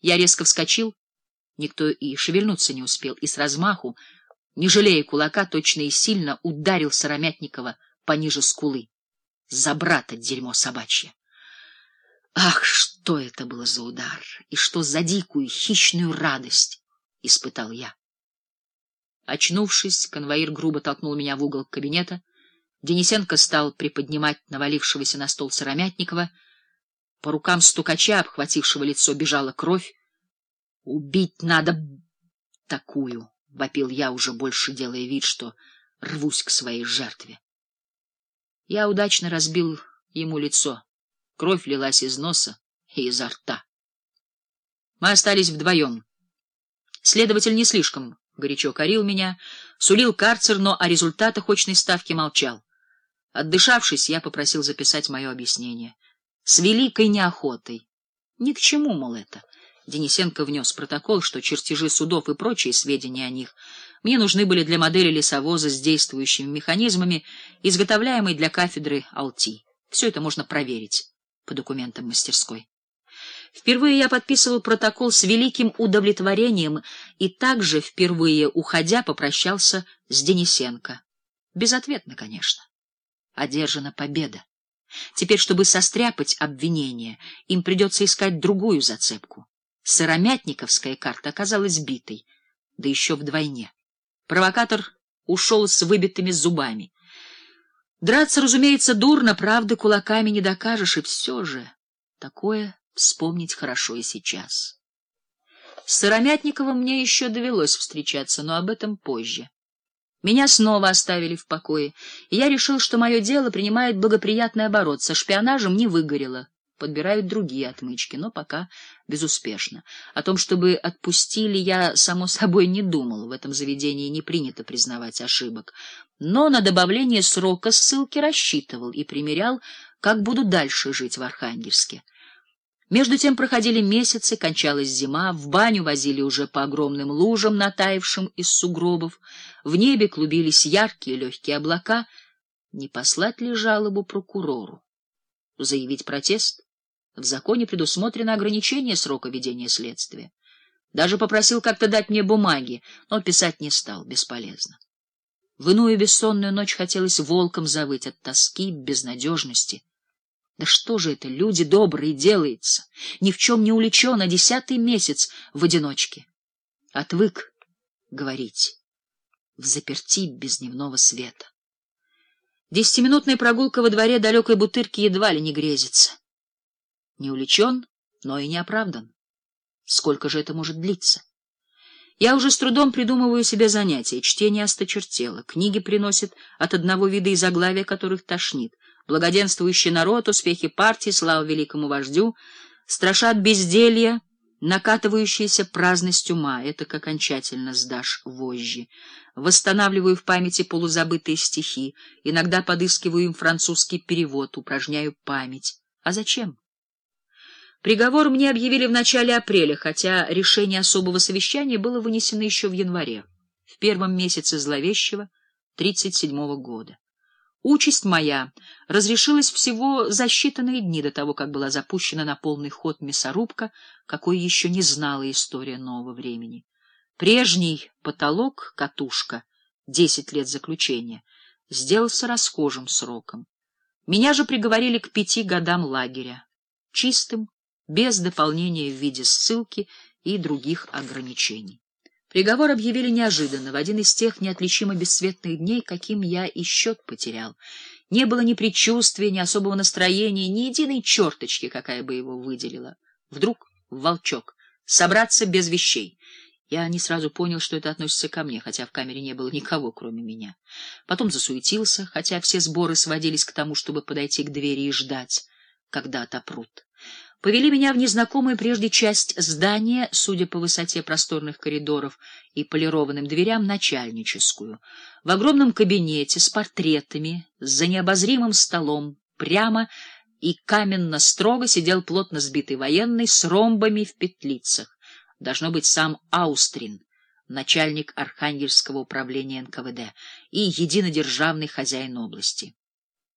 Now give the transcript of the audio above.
Я резко вскочил, никто и шевельнуться не успел, и с размаху, не жалея кулака, точно и сильно ударил Сыромятникова пониже скулы. За брата дерьмо собачье! Ах, что это было за удар, и что за дикую, хищную радость испытал я! Очнувшись, конвоир грубо толкнул меня в угол кабинета. Денисенко стал приподнимать навалившегося на стол Сыромятникова. По рукам стукача, обхватившего лицо, бежала кровь. «Убить надо такую!» — вопил я, уже больше делая вид, что рвусь к своей жертве. Я удачно разбил ему лицо. Кровь лилась из носа и изо рта. Мы остались вдвоем. Следователь не слишком горячо корил меня, сулил карцер, но о результатах очной ставки молчал. Отдышавшись, я попросил записать мое объяснение. С великой неохотой. Ни к чему, мол, это. Денисенко внес протокол, что чертежи судов и прочие сведения о них мне нужны были для модели лесовоза с действующими механизмами, изготовляемой для кафедры Алти. Все это можно проверить по документам мастерской. Впервые я подписывал протокол с великим удовлетворением и также впервые, уходя, попрощался с Денисенко. Безответно, конечно. Одержана победа. Теперь, чтобы состряпать обвинение, им придется искать другую зацепку. Сыромятниковская карта оказалась битой, да еще вдвойне. Провокатор ушел с выбитыми зубами. Драться, разумеется, дурно, правды кулаками не докажешь, и все же такое вспомнить хорошо и сейчас. С Сыромятниковым мне еще довелось встречаться, но об этом позже. Меня снова оставили в покое, и я решил, что мое дело принимает благоприятный оборот, со шпионажем не выгорело подбирают другие отмычки, но пока безуспешно. О том, чтобы отпустили, я, само собой, не думал. В этом заведении не принято признавать ошибок. Но на добавление срока ссылки рассчитывал и примерял, как буду дальше жить в Архангельске. Между тем проходили месяцы, кончалась зима, в баню возили уже по огромным лужам, натаявшим из сугробов, в небе клубились яркие легкие облака. Не послать ли жалобу прокурору? Заявить протест? В законе предусмотрено ограничение срока ведения следствия. Даже попросил как-то дать мне бумаги, но писать не стал, бесполезно. В иную бессонную ночь хотелось волком завыть от тоски, безнадежности. Да что же это, люди добрые, делается? Ни в чем не уличен, а десятый месяц в одиночке. Отвык говорить в заперти без дневного света. Десятиминутная прогулка во дворе далекой бутырки едва ли не грезится. Не увлечен, но и не оправдан. Сколько же это может длиться? Я уже с трудом придумываю себе занятия. Чтение осточертело. Книги приносят от одного вида и заглавия, которых тошнит. Благоденствующий народ, успехи партии, слава великому вождю, страшат безделья, накатывающаяся праздность ума. Это окончательно сдашь вожжи. Восстанавливаю в памяти полузабытые стихи, иногда подыскиваю им французский перевод, упражняю память. А зачем? Приговор мне объявили в начале апреля, хотя решение особого совещания было вынесено еще в январе, в первом месяце зловещего 37-го года. Участь моя разрешилась всего за считанные дни до того, как была запущена на полный ход мясорубка, какой еще не знала история нового времени. Прежний потолок, катушка, десять лет заключения, сделался расхожим сроком. Меня же приговорили к пяти годам лагеря, чистым, без дополнения в виде ссылки и других ограничений. Приговор объявили неожиданно, в один из тех неотличимо бесцветных дней, каким я и счет потерял. Не было ни предчувствия, ни особого настроения, ни единой черточки, какая бы его выделила. Вдруг волчок собраться без вещей. Я не сразу понял, что это относится ко мне, хотя в камере не было никого, кроме меня. Потом засуетился, хотя все сборы сводились к тому, чтобы подойти к двери и ждать, когда отопрут повели меня в незнакомую прежде часть здания, судя по высоте просторных коридоров и полированным дверям, начальническую. В огромном кабинете с портретами, за необозримым столом, прямо и каменно-строго сидел плотно сбитый военный с ромбами в петлицах. Должно быть сам Аустрин, начальник Архангельского управления НКВД и единодержавный хозяин области.